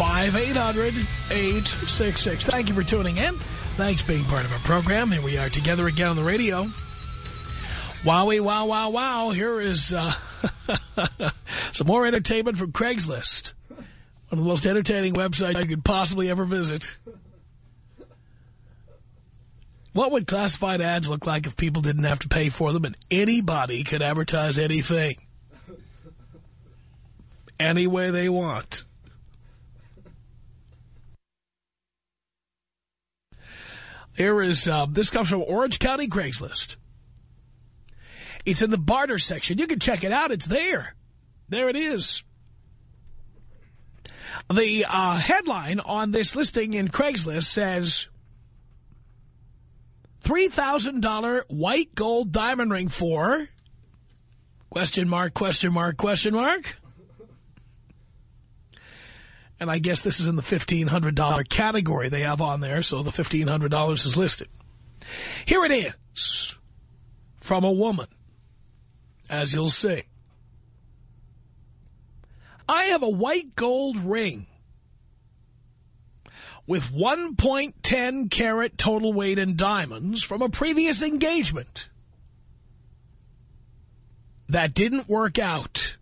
1-800-5800-866. Thank you for tuning in. Thanks for being part of our program. Here we are together again on the radio. Wowie, wow, wow, wow. Here is uh, some more entertainment from Craigslist. One of the most entertaining websites I could possibly ever visit. What would classified ads look like if people didn't have to pay for them and anybody could advertise anything? Any way they want. Here is, uh, this comes from Orange County Craigslist. It's in the barter section. You can check it out. It's there. There it is. The uh, headline on this listing in Craigslist says, $3,000 white gold diamond ring for, question mark, question mark, question mark. And I guess this is in the $1,500 category they have on there, so the $1,500 is listed. Here it is from a woman, as you'll see. I have a white gold ring with 1.10 carat total weight in diamonds from a previous engagement. That didn't work out.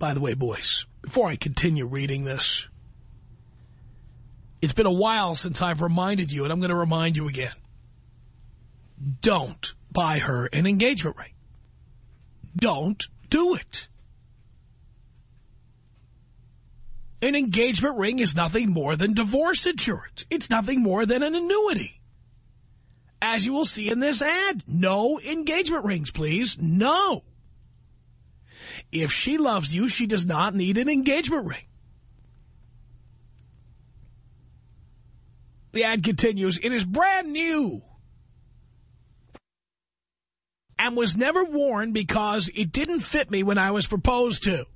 By the way, boys, before I continue reading this, it's been a while since I've reminded you, and I'm going to remind you again. Don't buy her an engagement ring. Don't do it. An engagement ring is nothing more than divorce insurance. It's nothing more than an annuity. As you will see in this ad, no engagement rings, please. No. If she loves you, she does not need an engagement ring. The ad continues, it is brand new and was never worn because it didn't fit me when I was proposed to.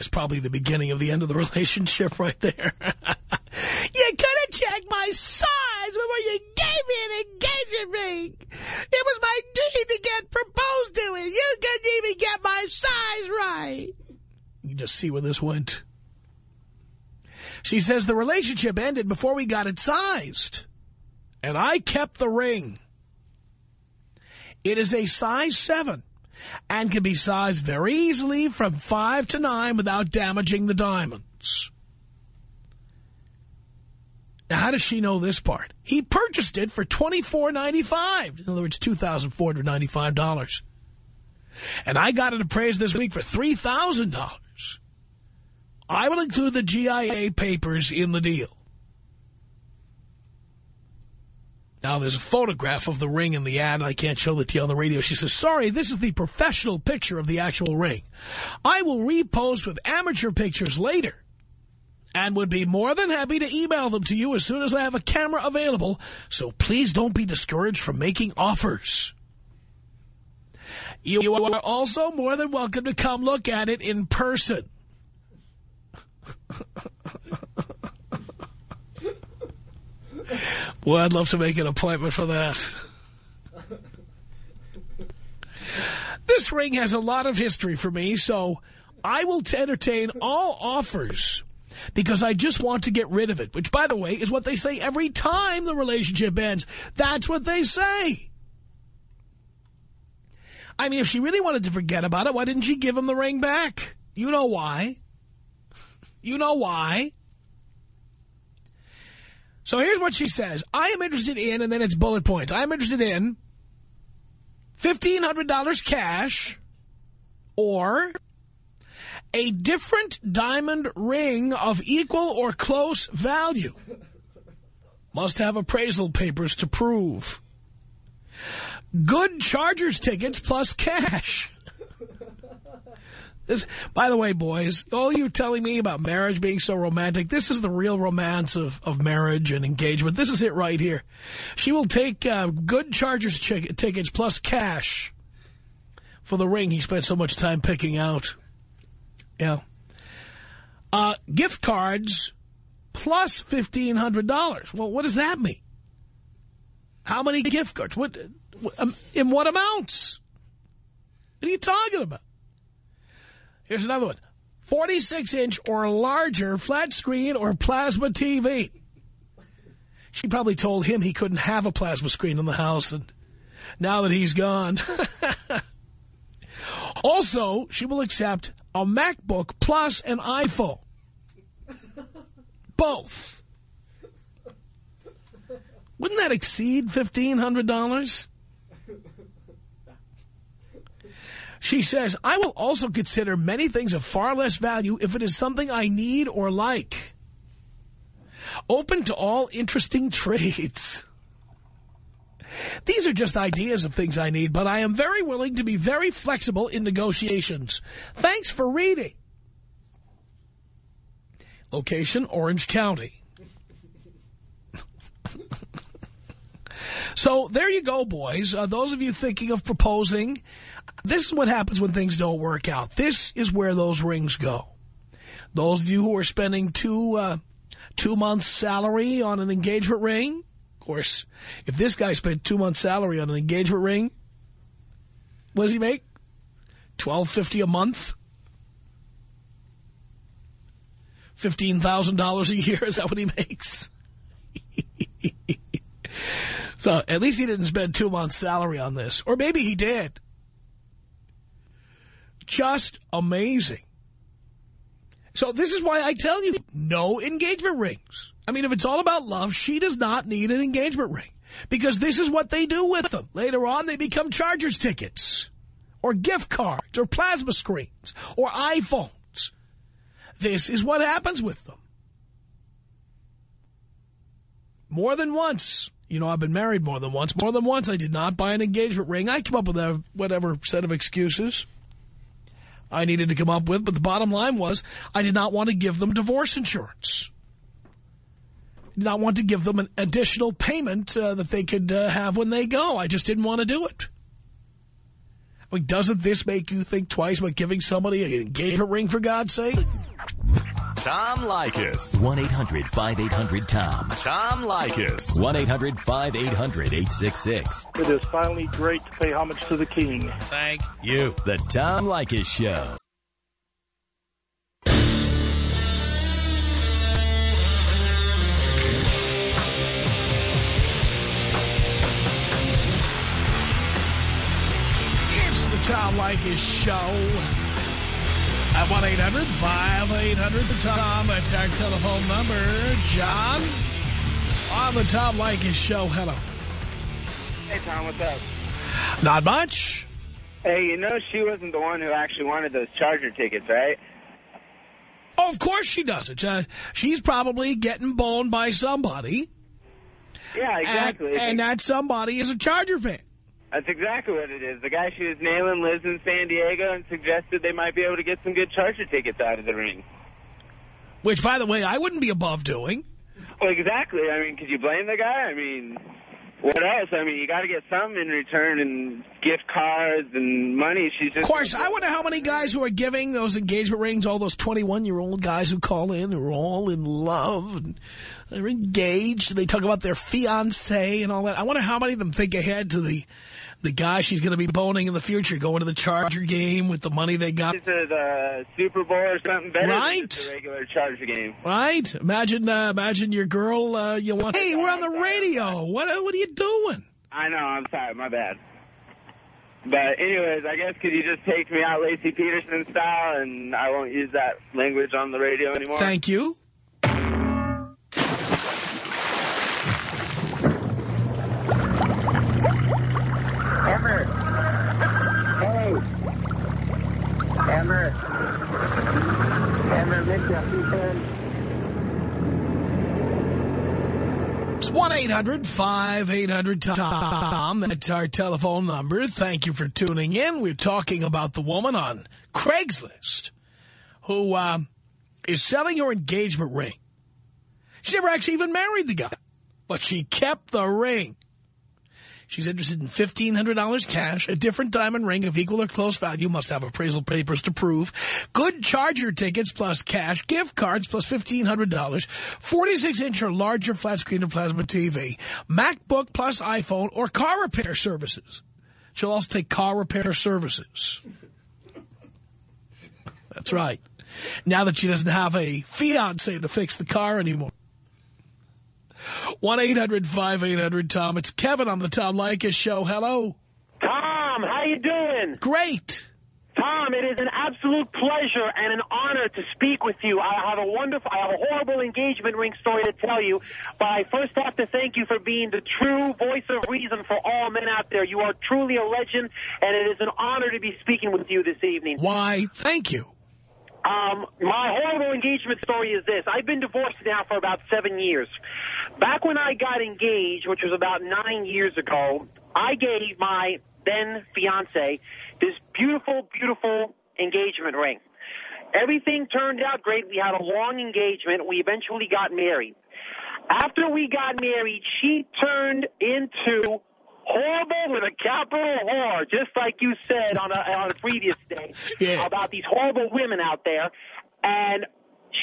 It's probably the beginning of the end of the relationship right there. you could have checked my size before you gave me an engagement ring. It was my dream to get proposed to, and you couldn't even get my size right. You just see where this went. She says the relationship ended before we got it sized. And I kept the ring. It is a size 7 and can be sized very easily from 5 to 9 without damaging the diamonds. Now, how does she know this part? He purchased it for $24.95. In other words, $2,495. And I got it appraised this week for $3,000. I will include the GIA papers in the deal. Now, there's a photograph of the ring in the ad. I can't show it to you on the radio. She says, sorry, this is the professional picture of the actual ring. I will repost with amateur pictures later and would be more than happy to email them to you as soon as I have a camera available, so please don't be discouraged from making offers. You are also more than welcome to come look at it in person. Well, I'd love to make an appointment for that. This ring has a lot of history for me, so I will entertain all offers because I just want to get rid of it, which, by the way, is what they say every time the relationship ends. That's what they say. I mean, if she really wanted to forget about it, why didn't she give him the ring back? You know why. You know why. So here's what she says. I am interested in, and then it's bullet points. I am interested in $1,500 cash or a different diamond ring of equal or close value. Must have appraisal papers to prove. Good Chargers tickets plus cash. This, by the way, boys, all you telling me about marriage being so romantic, this is the real romance of, of marriage and engagement. This is it right here. She will take uh, good Chargers tickets plus cash for the ring he spent so much time picking out. Yeah. Uh, gift cards plus $1,500. Well, what does that mean? How many gift cards? What, um, in what amounts? What are you talking about? Here's another one. 46-inch or larger flat screen or plasma TV. She probably told him he couldn't have a plasma screen in the house, and now that he's gone. also, she will accept a MacBook plus an iPhone. Both. Wouldn't that exceed $1,500? She says, I will also consider many things of far less value if it is something I need or like. Open to all interesting trades. These are just ideas of things I need, but I am very willing to be very flexible in negotiations. Thanks for reading. Location, Orange County. so there you go, boys. Uh, those of you thinking of proposing, this is what happens when things don't work out. This is where those rings go. Those of you who are spending two, uh, two months salary on an engagement ring, course, if this guy spent two months salary on an engagement ring, what does he make? Twelve fifty a month? $15,000 a year, is that what he makes? so at least he didn't spend two months salary on this. Or maybe he did. Just amazing. So this is why I tell you, no engagement rings. I mean, if it's all about love, she does not need an engagement ring. Because this is what they do with them. Later on, they become Chargers tickets. Or gift cards. Or plasma screens. Or iPhones. This is what happens with them. More than once. You know, I've been married more than once. More than once, I did not buy an engagement ring. I came up with a whatever set of excuses. I needed to come up with, but the bottom line was I did not want to give them divorce insurance. Did not want to give them an additional payment uh, that they could uh, have when they go. I just didn't want to do it. I mean, doesn't this make you think twice about giving somebody an engagement ring, for God's sake? Tom Leykis. 1-800-5800-TOM. Tom Leykis. 1-800-5800-866. It is finally great to pay homage to the king. Thank you. The Tom Leykis Show. It's the Tom Leykis Show. At 1-800-5800-TOM. That's our telephone number. John, on the Tom Leykis Show. Hello. Hey, Tom, what's up? Not much. Hey, you know she wasn't the one who actually wanted those Charger tickets, right? Oh, of course she doesn't. Uh, she's probably getting boned by somebody. Yeah, exactly. And, and that somebody is a Charger fan. That's exactly what it is. The guy she was nailing lives in San Diego and suggested they might be able to get some good Charger tickets out of the ring. Which, by the way, I wouldn't be above doing. Well, exactly. I mean, could you blame the guy? I mean, what else? I mean, you got to get something in return and gift cards and money. She's just... Of course, I wonder how many guys who are giving those engagement rings, all those 21-year-old guys who call in who are all in love and they're engaged. They talk about their fiancé and all that. I wonder how many of them think ahead to the the guy she's going to be boning in the future, going to the Charger game with the money they got. To the Super Bowl or something better right. than regular Charger game. Right? Imagine uh, imagine your girl, uh, you want, hey, we're on the radio. What, what are you doing? I know, I'm sorry, my bad. But anyways, I guess could you just take me out Laci Peterson style and I won't use that language on the radio anymore? Thank you. It's 1-800-5800-TOM. That's our telephone number. Thank you for tuning in. We're talking about the woman on Craigslist who uh, is selling her engagement ring. She never actually even married the guy, but she kept the ring. She's interested in $1,500 cash, a different diamond ring of equal or close value, must have appraisal papers to prove, good charger tickets plus cash, gift cards plus $1,500, 46-inch or larger flat screen or plasma TV, MacBook plus iPhone, or car repair services. She'll also take car repair services. That's right. Now that she doesn't have a fiance to fix the car anymore. 1-800-5800-TOM. It's Kevin on the Tom Leykis Show. Hello. Tom, how you doing? Great. Tom, it is an absolute pleasure and an honor to speak with you. I have a wonderful, I have a horrible engagement ring story to tell you, but I first have to thank you for being the true voice of reason for all men out there. You are truly a legend, and it is an honor to be speaking with you this evening. Why, thank you. Um, my horrible engagement story is this. I've been divorced now for about seven years. Back when I got engaged, which was about nine years ago, I gave my then fiance this beautiful, beautiful engagement ring. Everything turned out great. We had a long engagement. We eventually got married. After we got married, she turned into horrible with a capital whore, just like you said on a, on a previous day Yeah. about these horrible women out there. And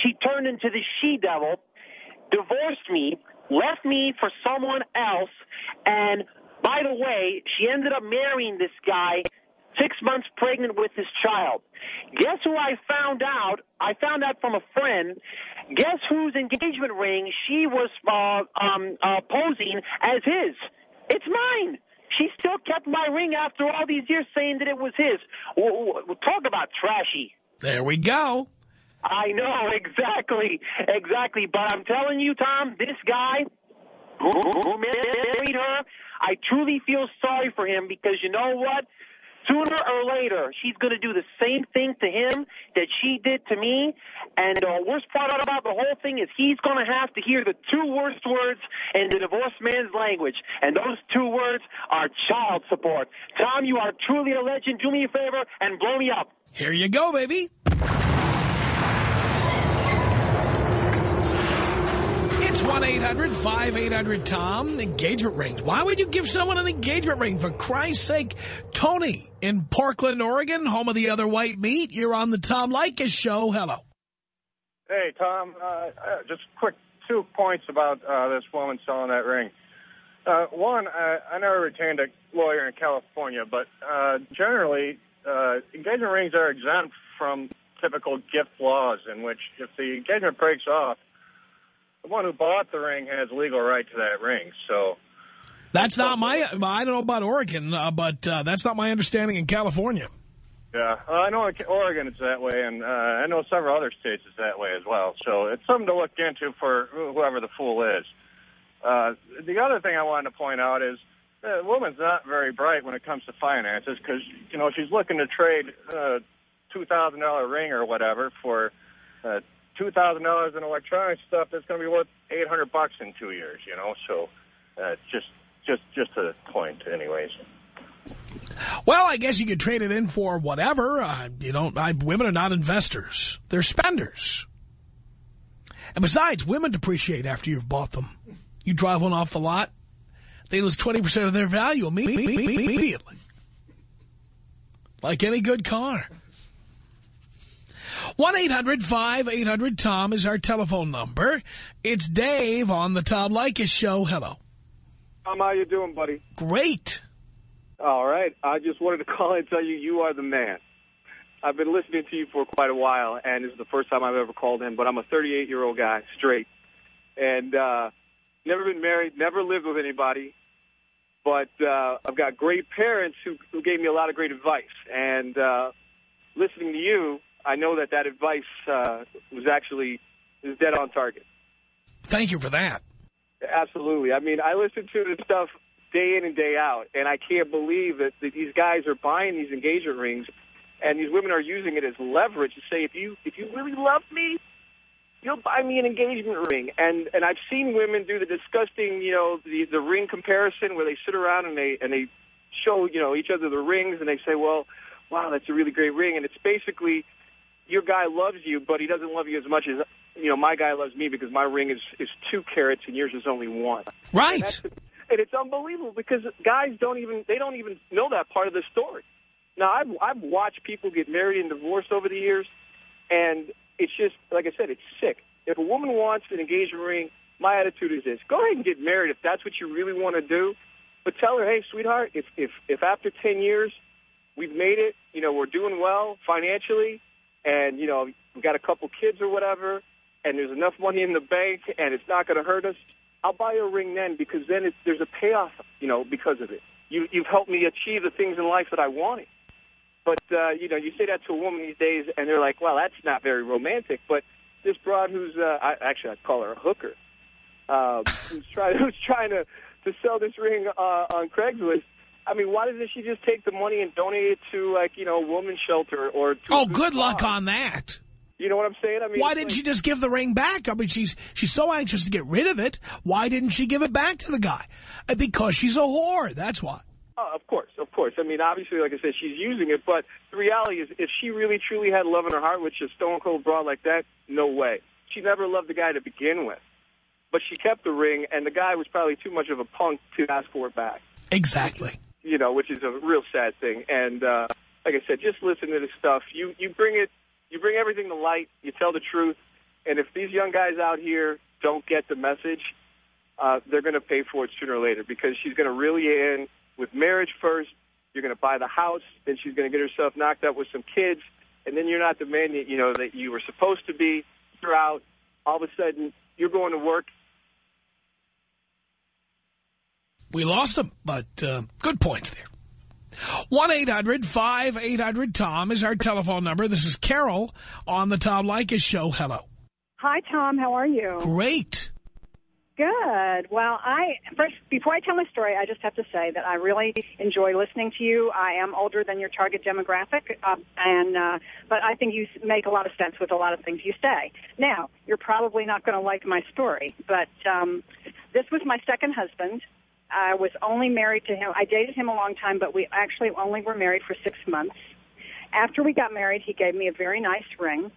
she turned into the she-devil, divorced me, left me for someone else, and by the way, she ended up marrying this guy six months pregnant with his child. Guess who I found out? I found out from a friend. Guess whose engagement ring she was uh, um, uh, posing as his? It's mine. She still kept my ring after all these years, saying that it was his. Talk about trashy. There we go. I know exactly, exactly. But I'm telling you, Tom, this guy who, married her, I truly feel sorry for him because you know what? Sooner or later, she's going to do the same thing to him that she did to me. And the worst part about the whole thing is he's going to have to hear the two worst words in the divorced man's language. And those two words are child support. Tom, you are truly a legend. Do me a favor and blow me up. Here you go, baby. It's 1-800-5800-TOM. Engagement rings. Why would you give someone an engagement ring? For Christ's sake, Tony in Portland, Oregon, home of the other white meat. You're on the Tom Leykis Show. Hello. Hey, Tom, uh, uh, just quick two points about uh, this woman selling that ring. Uh, one, I, I never retained a lawyer in California, but uh, generally, uh, engagement rings are exempt from typical gift laws in which if the engagement breaks off, the one who bought the ring has legal right to that ring. So, That's not my, I don't know about Oregon, uh, but uh, that's not my understanding in California. yeah, uh, I know in Oregon it's that way, and uh, I know several other states it's that way as well. So it's something to look into for whoever the fool is. Uh, the other thing I wanted to point out is the woman's not very bright when it comes to finances because, you know, she's looking to trade a $2,000 ring or whatever for uh, $2,000 in electronic stuff that's going to be worth 800 bucks in two years, you know. So uh, just, just, just a point anyways. Well, I guess you could trade it in for whatever. Uh, you don't. I, women are not investors; they're spenders. And besides, women depreciate after you've bought them. You drive one off the lot, they lose twenty percent of their value immediately. Like any good car. One 800 tom is our telephone number. It's Dave on the Tom Leykis Show. Hello. Tom, how you doing, buddy? Great. All right. I just wanted to call and tell you you are the man. I've been listening to you for quite a while, and this is the first time I've ever called in, but I'm a 38-year-old guy, straight. And uh, never been married, never lived with anybody. But uh, I've got great parents who, who gave me a lot of great advice. And uh, listening to you, I know that that advice uh, was actually is dead on target. Thank you for that. Absolutely. I mean, I listen to the stuff day in and day out, and I can't believe that, that these guys are buying these engagement rings, and these women are using it as leverage to say, if you if you really love me, you'll buy me an engagement ring. And and I've seen women do the disgusting, you know, the the ring comparison where they sit around and they and they show, you know, each other the rings, and they say, well, wow, that's a really great ring, and it's basically your guy loves you, but he doesn't love you as much as you know my guy loves me because my ring is is two carats and yours is only one. Right. And, and it's unbelievable because guys don't even they don't even know that part of the story. Now I've I've watched people get married and divorced over the years, and it's just like I said, it's sick. If a woman wants an engagement ring, my attitude is this: go ahead and get married if that's what you really want to do. But tell her, hey, sweetheart, if if if after ten years we've made it, you know, we're doing well financially, and you know, we got a couple kids or whatever, and there's enough money in the bank, and it's not going to hurt us. I'll buy a ring then because then it's, there's a payoff, you know, because of it. You, you've helped me achieve the things in life that I wanted. But, uh, you know, you say that to a woman these days, and they're like, well, that's not very romantic. But this broad who's, uh, I, actually, I'd call her a hooker, uh, who's, trying, who's trying to, to sell this ring uh, on Craigslist, I mean, why doesn't she just take the money and donate it to, like, you know, a woman's shelter or to Oh, good luck on that. You know what I'm saying? I mean, Why didn't like, she just give the ring back? I mean, she's she's so anxious to get rid of it. Why didn't she give it back to the guy? Uh, because she's a whore. That's why. Uh, of course, of course. I mean, obviously, like I said, she's using it. But the reality is, if she really, truly had love in her heart, which a stone-cold broad like that, no way. She never loved the guy to begin with. But she kept the ring, and the guy was probably too much of a punk to ask for it back. Exactly. You know, which is a real sad thing. And uh, like I said, just listen to this stuff. You you bring it you bring everything to light, you tell the truth, and if these young guys out here don't get the message, uh, they're going to pay for it sooner or later because she's going to you in with marriage first. You're going to buy the house, then she's going to get herself knocked up with some kids, and then you're not the man that you know that you were supposed to be. You're out. All of a sudden, you're going to work. We lost them, but uh, good points there. 1-800-5800-TOM is our telephone number. This is Carol on the Tom Leykis Show. Hello. Hi, Tom. How are you? Great. Good. Well, I first before I tell my story, I just have to say that I really enjoy listening to you. I am older than your target demographic, uh, and uh, but I think you make a lot of sense with a lot of things you say. Now, you're probably not going to like my story, but um, this was my second husband. I was only married to him. I dated him a long time, but we actually only were married for six months. After we got married, he gave me a very nice ring.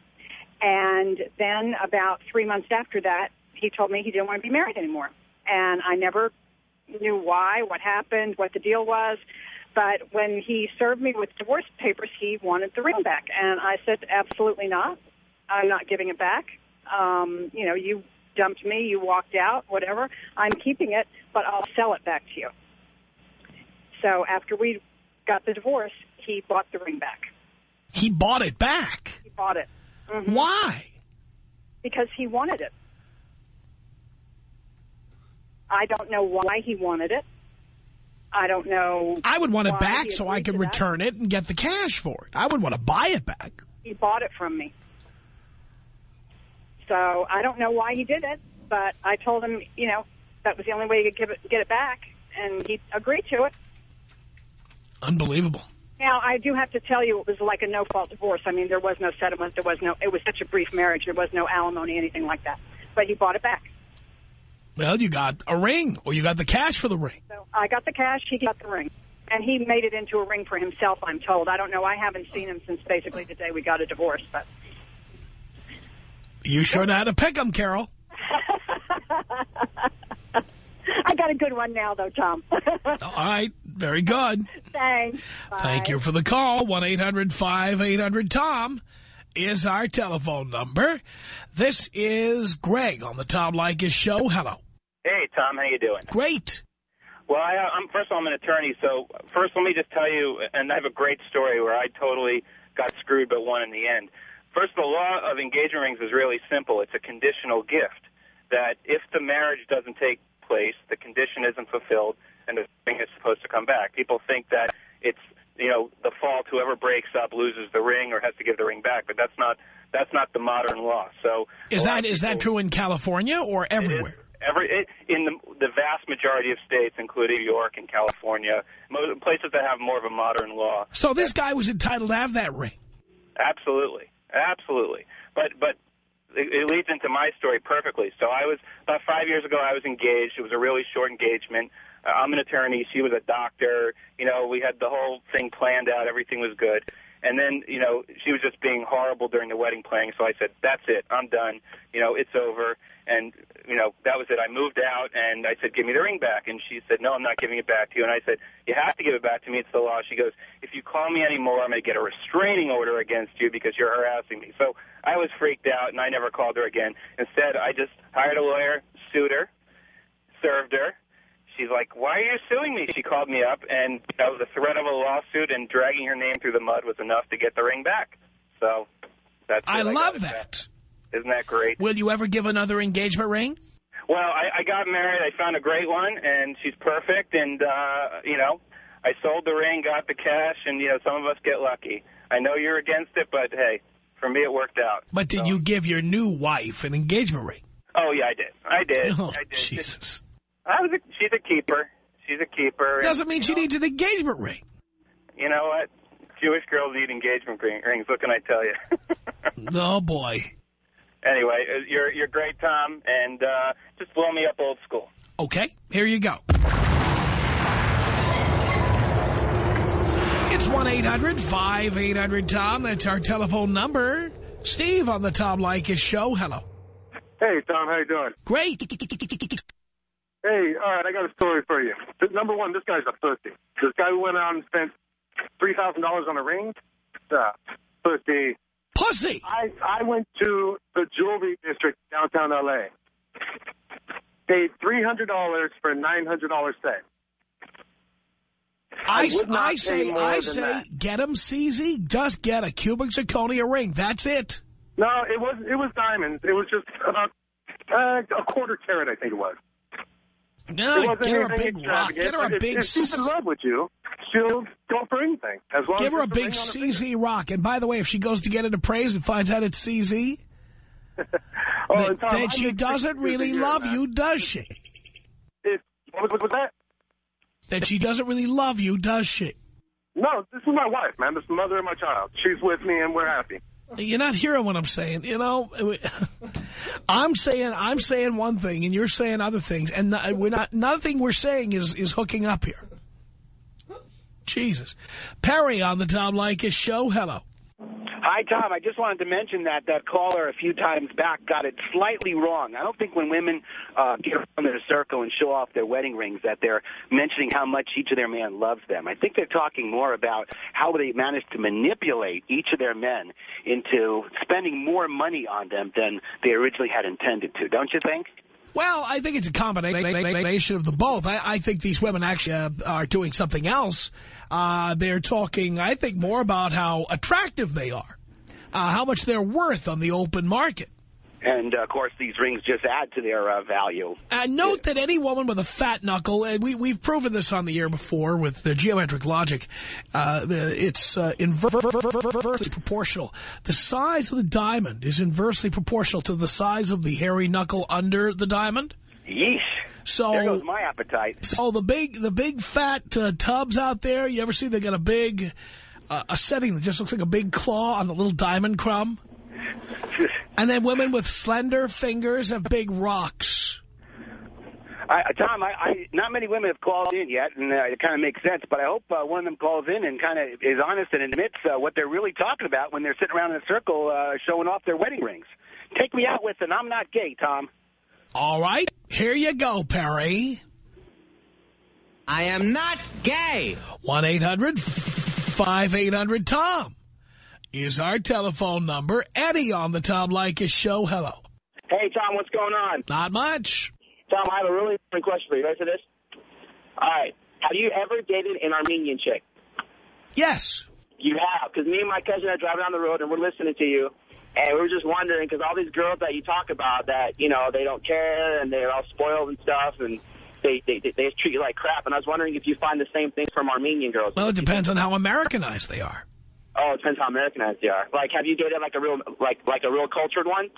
And then about three months after that, he told me he didn't want to be married anymore. And I never knew why, what happened, what the deal was. But when he served me with divorce papers, he wanted the ring back. And I said, absolutely not. I'm not giving it back. Um, you know, you dumped me, you walked out, whatever. I'm keeping it, but I'll sell it back to you. So after we got the divorce, he bought the ring back. He bought it back? He bought it. Mm -hmm. Why? Because he wanted it. I don't know why he wanted it. I don't know. I would want it back so I could return it and get the cash for it. I would want to buy it back. He bought it from me. So I don't know why he did it, but I told him, you know, that was the only way he could give it, get it back, and he agreed to it. Unbelievable. Now, I do have to tell you, it was like a no-fault divorce. I mean, there was no settlement. There was no, it was such a brief marriage. There was no alimony, anything like that. But he bought it back. Well, you got a ring, or you got the cash for the ring. So I got the cash, he got the ring. And he made it into a ring for himself, I'm told. I don't know. I haven't seen him since basically the day we got a divorce, but... You sure know how to pick them, Carol. I got a good one now, though, Tom. All right. Very good. Thanks. Bye. Thank you for the call. 1-800-5800-TOM is our telephone number. This is Greg on the Tom Leykis Show. Hello. Hey, Tom. How you doing? Great. Well, I, uh, am first of all, I'm an attorney, so first let me just tell you, and I have a great story where I totally got screwed but won in the end. First, the law of engagement rings is really simple. It's a conditional gift that if the marriage doesn't take place, the condition isn't fulfilled, and the ring is supposed to come back. People think that it's you know the fault whoever breaks up loses the ring or has to give the ring back, but that's not that's not the modern law. So is that is that true in California or everywhere? Every it, in the the vast majority of states, including New York and California, most, places that have more of a modern law. So this guy was entitled to have that ring. Absolutely, absolutely. But but it, it leads into my story perfectly. So I was about five years ago. I was engaged. It was a really short engagement. Uh, I'm an attorney. She was a doctor. You know, we had the whole thing planned out. Everything was good. And then, you know, she was just being horrible during the wedding planning. So I said, "That's it. I'm done. You know, it's over." And you know, that was it. I moved out, and I said, "Give me the ring back." And she said, "No, I'm not giving it back to you." And I said, "You have to give it back to me. It's the law." She goes, "If you call me anymore, I'm going to get a restraining order against you because you're harassing me." So I was freaked out, and I never called her again. Instead, I just hired a lawyer, sued her, served her. She's like, "Why are you suing me?" She called me up, and that was the threat of a lawsuit and dragging her name through the mud was enough to get the ring back. So that's. I it. love that. Isn't that great? Will you ever give another engagement ring? Well, I, I got married. I found a great one, and she's perfect. And uh, you know, I sold the ring, got the cash, and you know, some of us get lucky. I know you're against it, but hey, for me, it worked out. But did you give your new wife an engagement ring? Oh yeah, I did. I did. Oh, I did. Jesus. I was. A, she's a keeper. She's a keeper. and, Doesn't mean she know, needs an engagement ring. You know what? Jewish girls need engagement ring- rings. What can I tell you? Oh, boy. Anyway, uh, you're you're great, Tom, and uh, just blow me up old school. Okay, here you go. It's 1-800-5800-TOM. That's our telephone number. Steve on the Tom Leykis show. Hello. Hey, Tom, how you doing? Great. Hey, all right, I got a story for you. Number one, this guy's a pussy. This guy went out and spent $3,000 on a ring, uh, pussy. Pussy! I, I went to the jewelry district downtown L.A., paid $300 for a $900 set. I, I I say, I say, that. get him CZ. Just get a cubic zirconia ring. That's it. No, it was it was diamonds. It was just about uh, a quarter carat, I think it was. No, it get her a big rock. Get her a big If she's in love with you, she'll go for anything. As long Give as her a big ring on her CZ rock. And by the way, if she goes to get it appraised and finds out it's CZ, Oh, then, Tom, I she doesn't really love you, does she? If, what was, that? That she doesn't really love you, does she? No, this is my wife, man. This is the mother of my child. She's with me, and we're happy. You're not hearing what I'm saying. You know, I'm saying I'm saying one thing, and you're saying other things, and we're not. Nothing we're saying is is hooking up here. Jesus, Perry on the Tom Leykis show. Hello. Hi, Tom. I just wanted to mention that that caller a few times back got it slightly wrong. I don't think when women uh, get around their circle and show off their wedding rings that they're mentioning how much each of their men loves them. I think they're talking more about how they managed to manipulate each of their men into spending more money on them than they originally had intended to. Don't you think? Well, I think it's a combination of the both. I, I think these women actually uh, are doing something else. Uh, they're talking, I think, more about how attractive they are, uh, how much they're worth on the open market. And of course, these rings just add to their uh, value. And note that any woman with a fat knuckle, and we, we've proven this on the air before with the geometric logic, uh, it's uh, inversely proportional. The size of the diamond is inversely proportional to the size of the hairy knuckle under the diamond. Yeesh. So there goes my appetite. So the big, the big fat uh, tubs out there, you ever see they got a big, uh, a setting that just looks like a big claw on a little diamond crumb? And then women with slender fingers have big rocks. I, Tom, I, I, not many women have called in yet, and uh, it kind of makes sense. But I hope uh, one of them calls in and kind of is honest and admits uh, what they're really talking about when they're sitting around in a circle uh, showing off their wedding rings. Take me out with an "I'm not gay," Tom. All right, here you go, Perry. I am not gay. 1-800-5800-TOM is our telephone number. Eddie on the Tom Leykis show. Hello. Hey, Tom, what's going on? Not much. Tom, I have a really important question for you. Ready for this? All right. Have you ever dated an Armenian chick? Yes. You have, because me and my cousin are driving down the road and we're listening to you, and we were just wondering, because all these girls that you talk about that, you know, they don't care and they're all spoiled and stuff, and they, they, they just treat you like crap, and I was wondering if you find the same thing from Armenian girls. Well, it depends on how Americanized they are. Oh, it depends how Americanized they are. Like, have you dated like a real, like, like a real cultured one?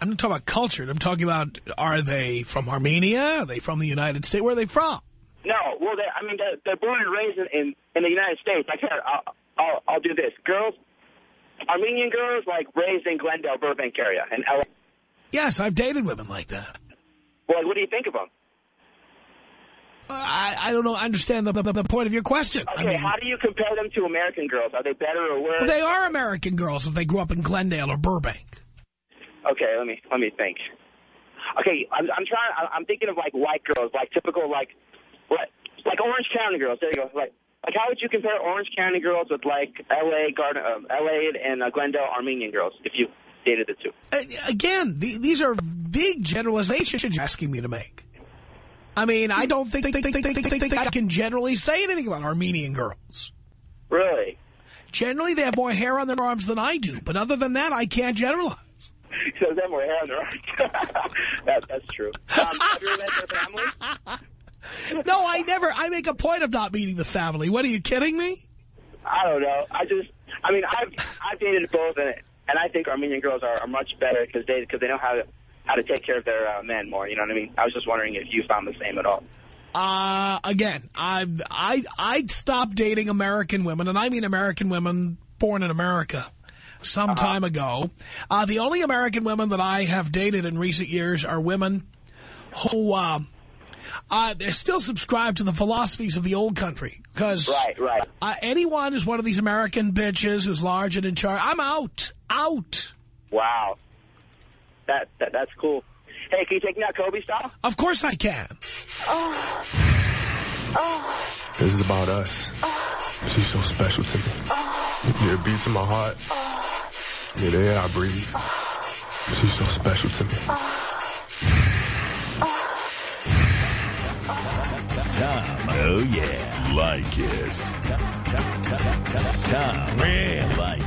I'm not talking about cultured. I'm talking about, are they from Armenia? Are they from the United States? Where are they from? No, well, they, I mean, they're, they're born and raised in, in, in the United States. Like, here, I'll, I'll, I'll do this. Girls, Armenian girls, like, raised in Glendale, Burbank area, and LA. Yes, I've dated women like that. Well, what do you think of them? Uh, I, I don't know. I understand the, the, the point of your question. Okay, I mean, how do you compare them to American girls? Are they better or worse? well, they are American girls if they grew up in Glendale or Burbank. Okay, let me let me think. Okay, I'm, I'm trying. I'm- I'm thinking of like white girls, like typical like, what, like Orange County girls. There you go. Like, like how would you compare Orange County girls with like L.A. Garden, uh, L.A. and uh, Glendale Armenian girls if you dated the two? Uh, Again, the, these are big generalizations you're asking me to make. I mean, I don't think, think, think, think, think, think, think I can generally say anything about Armenian girls. Really? Generally, they have more hair on their arms than I do. But other than that, I can't generalize. So they have more hair on their arms. that, that's true. Um, have you ever met their family? No, I never. I make a point of not meeting the family. What, are you kidding me? I don't know. I just, I mean, I've I've dated both, and and I think Armenian girls are, are much better because they because they know how to how to take care of their uh, men more. You know what I mean? I was just wondering if you found the same at all. Uh, again, I, I, I stopped dating American women, and I mean American women born in America some time ago. Uh, the only American women that I have dated in recent years are women who, uh, uh, they're still subscribed to the philosophies of the old country. Because Right, right. uh, anyone who's one of these American bitches who's large and in charge, I'm out. Out. Wow. That, that that's cool. Hey, can you take me out Kobe style? Of course I can. Oh. Oh. This is about us. She's so special to me. Yeah, it beats in my heart. Yeah, the air I breathe. She's so special to me. Tom, oh yeah. Leykis. Tom, really like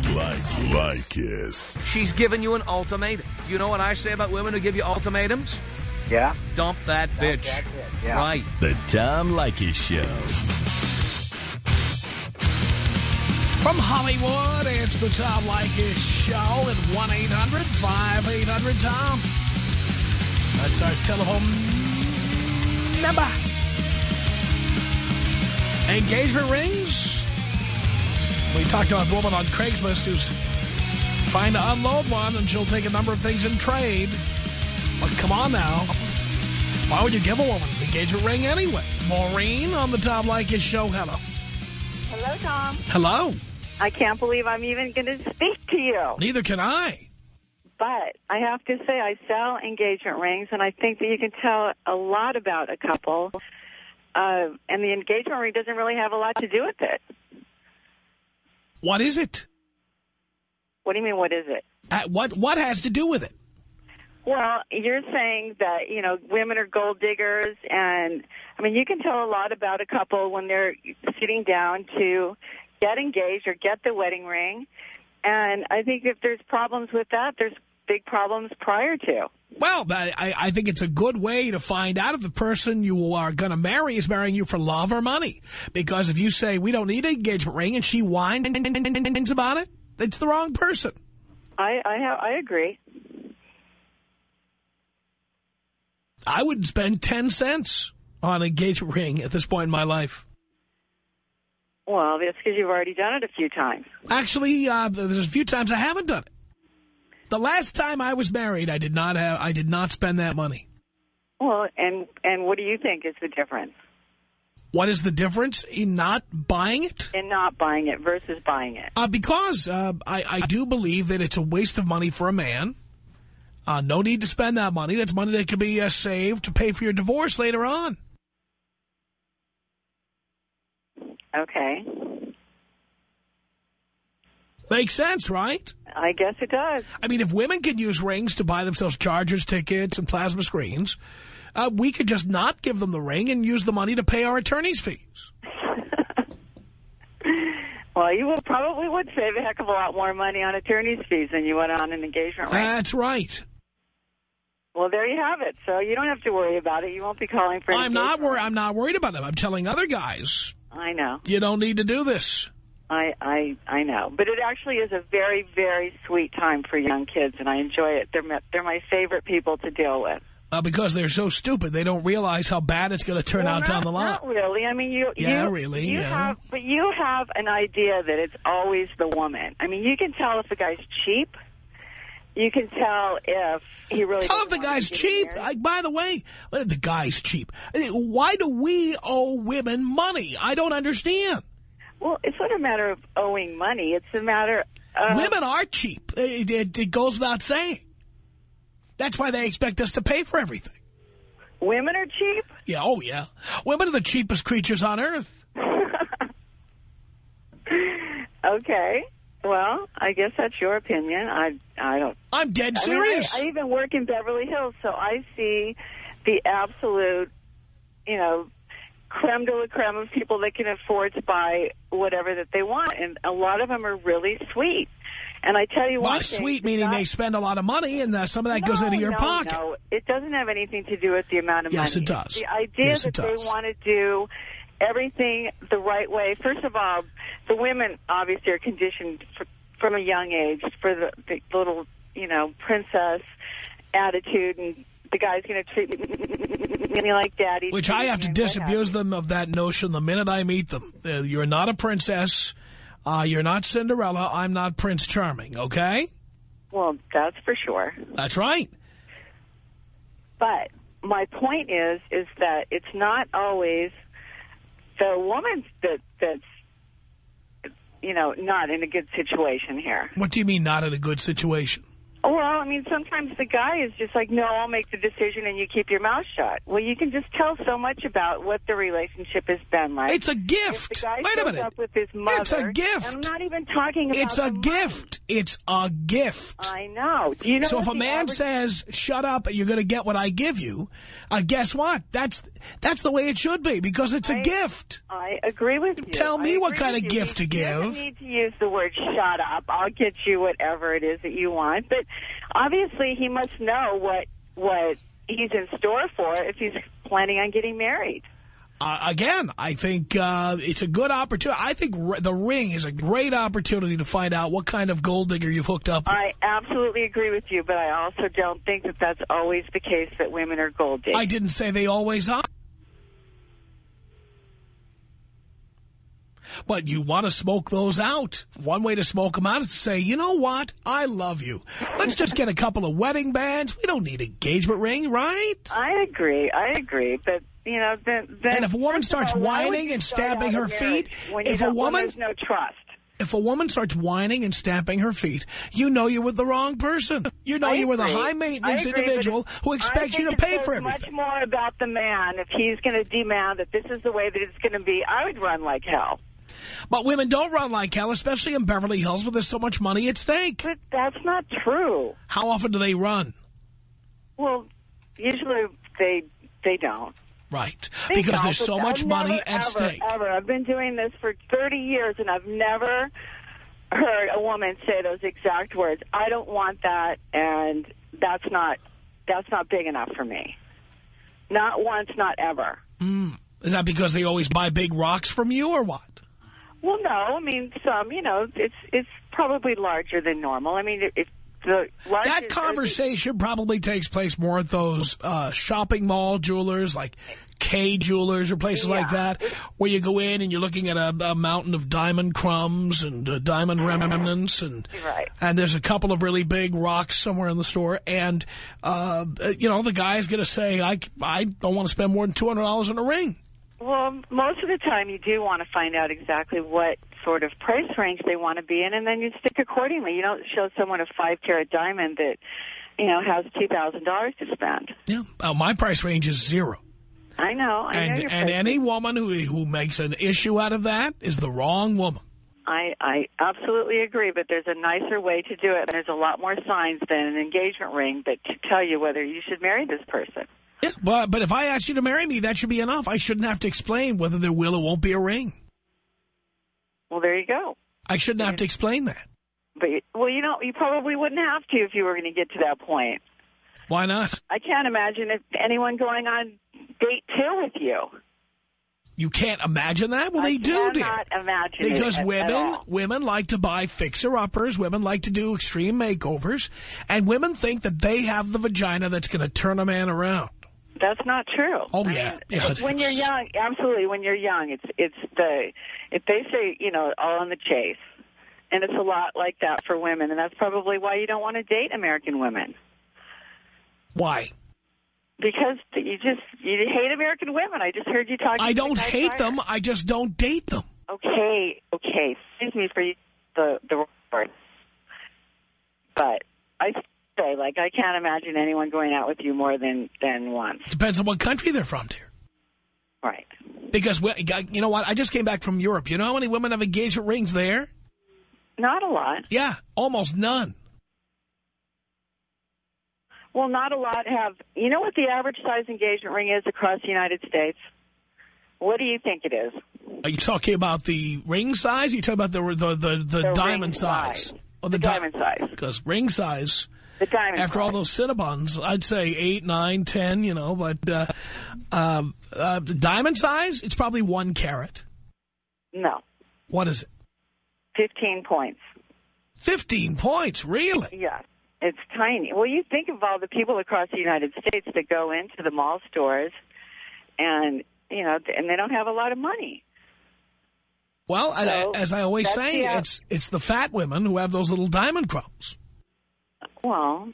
Leykis. She's given you an ultimatum. Do you know what I say about women who give you ultimatums? Yeah? Dump that bitch. that bitch, yeah. Right. The Tom Leykis Show. From Hollywood, it's the Tom Leykis Show at 1-800-5800-TOM. That's our telephone number. Engagement rings. We talked about a woman on Craigslist who's trying to unload one, and she'll take a number of things in trade. But come on now. Why would you give a woman an engagement ring anyway? Maureen on the Tom Leykis Show. Hello. Hello, Tom. Hello. I can't believe I'm even going to speak to you. Neither can I. But I have to say, I sell engagement rings, and I think that you can tell a lot about a couple. Uh, and the engagement ring doesn't really have a lot to do with it. What is it? What do you mean, what is it? Uh, what what has to do with it? Well, you're saying that, you know, women are gold diggers, and, I mean, you can tell a lot about a couple when they're sitting down to get engaged or get the wedding ring. And I think if there's problems with that, there's big problems prior to. Well, I, I think it's a good way to find out if the person you are going to marry is marrying you for love or money. Because if you say, we don't need an engagement ring, and she whines about it, it's the wrong person. I I, I agree. I wouldn't spend 10 cents on an engagement ring at this point in my life. Well, that's because you've already done it a few times. Actually, uh, there's a few times I haven't done it. The last time I was married, I did not have, I did not spend that money. Well, and and what do you think is the difference What is the difference in not buying it? in not buying it versus buying it? Uh, because uh, I, I do believe that it's a waste of money for a man. Uh, no need to spend that money. That's money that could be uh, saved to pay for your divorce later on. Okay, Makes sense, right? I guess it does. I mean, if women could use rings to buy themselves chargers, tickets, and plasma screens, uh, we could just not give them the ring and use the money to pay our attorney's fees. Well, you would probably would save a heck of a lot more money on attorney's fees than you would on an engagement ring. That's right. well, there you have it. So you don't have to worry about it. You won't be calling for. I'm not worried. I'm not worried about them. I'm telling other guys. I know. you don't need to do this. I, I I know, but it actually is a very very sweet time for young kids, and I enjoy it. They're my, they're my favorite people to deal with. Uh, because they're so stupid, they don't realize how bad it's going to turn Well, out not, down the line. Not really. I mean, you. Yeah, you, really, You yeah. have, but you have an idea that it's always the woman. I mean, you can tell if a guy's cheap. You can tell if he really. Tell him the guy's cheap. Like, by the way, uh, the guy's cheap. Uh, Why do we owe women money? I don't understand. Well, it's not a matter of owing money. It's a matter of women are cheap. It, it, it goes without saying. That's why they expect us to pay for everything. women are cheap. Yeah, oh yeah. Women are the cheapest creatures on earth. Okay. Well, I guess that's your opinion. I I don't. I'm dead I mean, I- serious. I, even work in Beverly Hills, so I see the absolute, you know, creme de la creme of people that can afford to buy whatever that they want, and a lot of them are really sweet. And I tell you Well, one thing, sweet meaning they spend a lot of money, and uh, some of that goes into your no, pocket. No, it doesn't have anything to do with the amount of Yes, money. it does. The idea Yes, that it they want to do everything the right way. First of all, the women obviously are conditioned fr from a young age for the, the little, you know, princess attitude, and the guy's going to treat me like daddy. Which I have to and what have disabuse them of that notion the minute I meet them. Uh, you're not a princess. Uh, you're not Cinderella. I'm not Prince Charming, okay? Well, that's for sure. That's right. But my point is, is that it's not always the woman that that's, you know, not in a good situation here. What do you mean not in a good situation? Well, I mean, sometimes the guy is just like, no, I'll make the decision and you keep your mouth shut. Well, you can just tell so much about what the relationship has been like. It's a gift. Wait a minute. up with his mother. It's a gift. I'm not even talking about It's a the money. gift. It's a gift. I know. Do you know so if a man says, shut up, and you're going to get what I give you, uh, guess what? That's that's the way it should be because it's a I- gift. I agree with you. Tell me what kind of you. gift to give. need to use the word shut up. I'll get you whatever it is that you want. But obviously he must know what what he's in store for if he's planning on getting married. Uh, again, I think uh, it's a good opportunity. I think r the ring is a great opportunity to find out what kind of gold digger you've hooked up with. I absolutely agree with you, but I also don't think that that's always the case that women are gold diggers. I didn't say they always are. But you want to smoke those out. One way to smoke them out is to say, you know what? I love you. Let's just get a couple of wedding bands. We don't need engagement ring, right? I agree. I agree, but you know, then, then And if a woman starts all, whining and stamping her feet, when if a woman- there's no trust. If a woman starts whining and stamping her feet, you know you're with the wrong person. You know I you're with a high-maintenance individual who expects you to pay for much more about the man if he's going to demand that this is the way that it's going to be. I would run like hell. But women don't run like hell, especially in Beverly Hills where there's so much money at stake. But that's not true. How often do they run? Well, usually they they don't. Right. They Because don't, there's so I've much money never, at ever, stake. Ever. I've been doing this for 30 years, and I've never heard a woman say those exact words. I don't want that, and that's not that's not big enough for me. Not once, not ever. Mm. Is that because they always buy big rocks from you or what? Well, no. I mean, some. You know, it's it's probably larger than normal. I mean, if the larger, That conversation probably takes place more at those uh, shopping mall jewelers like Kay Jewelers or places like that, where you go in and you're looking at a, a mountain of diamond crumbs and uh, diamond remnants, and Right. and there's a couple of really big rocks somewhere in the store, and uh, you know the guy's going to say, I I don't want to spend more than two hundred dollars on a ring. Well, most of the time you do want to find out exactly what sort of price range they want to be in, and then you stick accordingly. You don't show someone a five-carat diamond that, you know, has $2,000 to spend. Yeah, uh, my price range is zero. I know. I and your and any woman who who makes an issue out of that is the wrong woman. I, I absolutely agree, but there's a nicer way to do it. There's a lot more signs than an engagement ring that to tell you whether you should marry this person. Yeah, but but if I ask you to marry me, that should be enough. I shouldn't have to explain whether there will or won't be a ring. Well, there you go. I shouldn't have to explain that. But well, you know, you probably wouldn't have to if you were going to get to that point. Why not? I can't imagine if anyone going on date two with you. You can't imagine that? Well, they do, dear. cannot imagine it Because at women women like to buy fixer-uppers. Women like to do extreme makeovers. And women think that they have the vagina that's going to turn a man around. That's not true. Oh, yeah. yeah when you're young, absolutely. When you're young, it's it's the if they say you know all in the chase, and it's a lot like that for women, and that's probably why you don't want to date American women Why? because you just you hate American women. I just heard you talking. I don't hate prior. them. I just don't date them. Okay, okay. Excuse me for the the word, but I say like I can't imagine anyone going out with you more than than once. Depends on what country they're from, dear. Right. Because, we- you know what? I just came back from Europe. You know how many women have engagement rings there? Not a lot. Yeah, almost none. Well, not a lot have. You know what the average size engagement ring is across the United States? What do you think it is? Are you talking about the ring size? Are you talking about the the the, the, The diamond size? size. Or The di- diamond size. Because ring size, The diamond. after all those Cinnabons, I'd say eight, nine, ten, you know. But uh, um, uh, the diamond size, it's probably one carat. No, What is it? fifteen points. 15 points, really? Yes, it's tiny. Well, you think of all the people across the United States that go into the mall stores, and you know, and they don't have a lot of money. Well, So, as I always say, it's it's the fat women who have those little diamond crumbs. Well,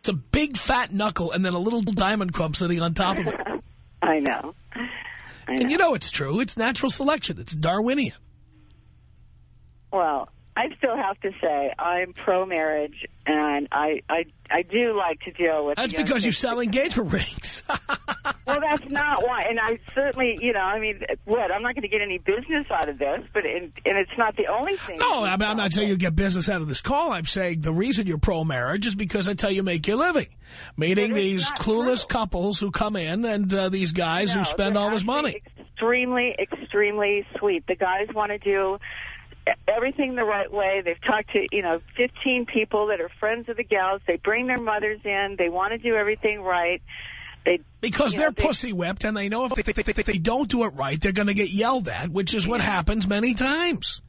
It's a big fat knuckle and then a little diamond crumb sitting on top of it. I know. And you know it's true. It's natural selection. It's Darwinian. Well, I still have to say I'm pro-marriage, and I I I do like to deal with. That's because you sell engagement rings. Well, that's not why, and I certainly, you know, I mean, what? I'm not going to get any business out of this, but and, and it's not the only thing. No, I mean, I'm not saying you get business out of this call. I'm saying the reason you're pro-marriage is because that's how you make your living. Meeting these clueless couples who come in and uh, these guys No, who spend all this money. Extremely, extremely sweet. The guys want to do everything the right way. They've talked to, you know, 15 people that are friends of the gals. They bring their mothers in. They want to do everything right. They Because they're know, they- pussy whipped and they know if they, they, they, they don't do it right, they're going to get yelled at, which is what happens many times.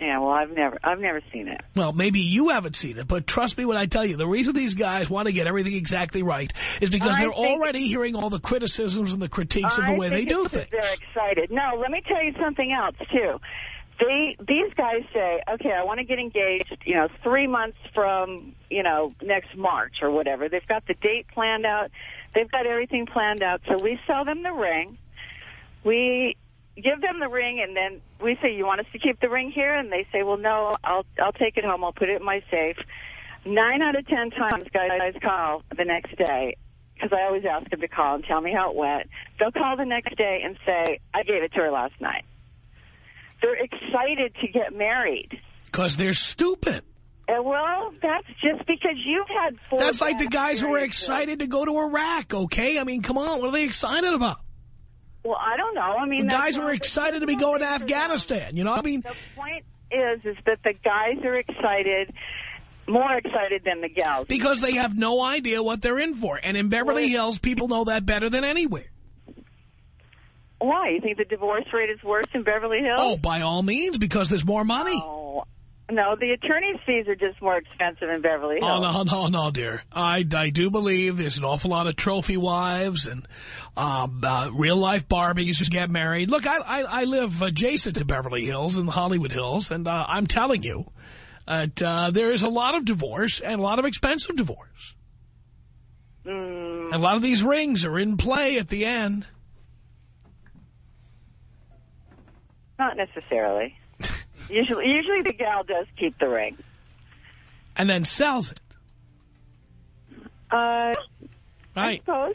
Yeah, well, I've never, I've never seen it. Well, maybe you haven't seen it, but trust me when I tell you, the reason these guys want to get everything exactly right is because I they're already hearing all the criticisms and the critiques of the I way they do things. They're excited. No, let me tell you something else too. They these guys say, okay, I want to get engaged. You know, three months from you know next March or whatever. They've got the date planned out. They've got everything planned out. So we sell them the ring. We give them the ring, and then we say, you want us to keep the ring here? And they say, well, no, I'll I'll take it home. I'll put it in my safe. Nine out of ten times, guys call the next day because I always ask them to call and tell me how it went. They'll call the next day and say, I gave it to her last night. They're excited to get married. Because they're stupid. And well, that's just because you've had four. That's like the guys who were excited to go to Iraq, okay? I mean, come on, what are they excited about? Well, I don't know. I mean, The guys who were excited to be going to Afghanistan, you know? I mean, The point is, is that the guys are excited, more excited than the gals. because they have no idea what they're in for. And in Beverly Hills, people know that better than anywhere. Why? You think the divorce rate is worse in Beverly Hills? Oh, by all means, because there's more money. Oh, no, the attorney's fees are just more expensive in Beverly Hills. Oh, no, no, no, dear. I, I do believe there's an awful lot of trophy wives and um, uh, real-life Barbies who get married. Look, I, I, I live adjacent to Beverly Hills in the Hollywood Hills, and uh, I'm telling you that uh, there is a lot of divorce and a lot of expensive divorce. Mm, a lot of these rings are in play at the end. Not necessarily. usually, usually the gal does keep the ring. And then sells it. Uh, I Right, suppose.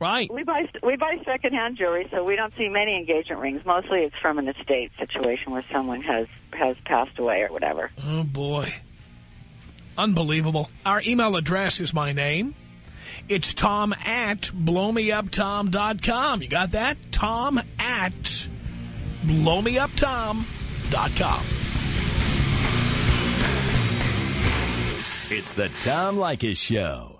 right. We buy we buy secondhand jewelry, so we don't see many engagement rings. Mostly, it's from an estate situation where someone has has passed away or whatever. Oh, boy. Unbelievable. Our email address is my name. It's tom at blowmeuptom.com. You got that? Tom at blowmeuptom.com. It's the Tom Leykis Show.